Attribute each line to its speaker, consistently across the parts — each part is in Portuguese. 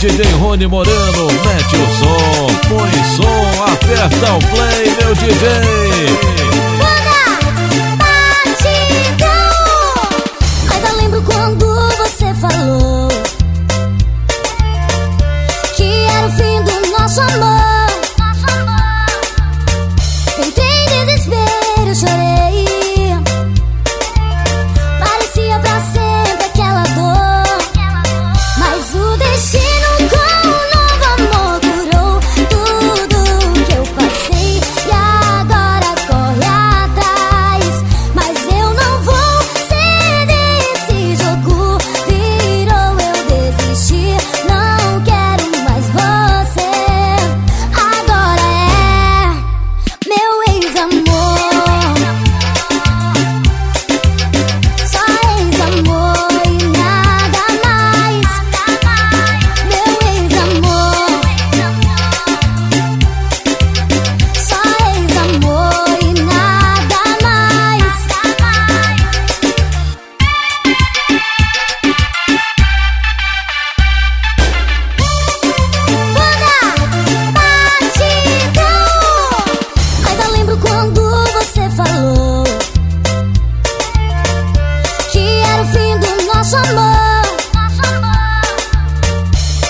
Speaker 1: DJ Rony Moreno, mete o som, põe som, aperta o play, meu DJ.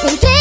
Speaker 2: encontré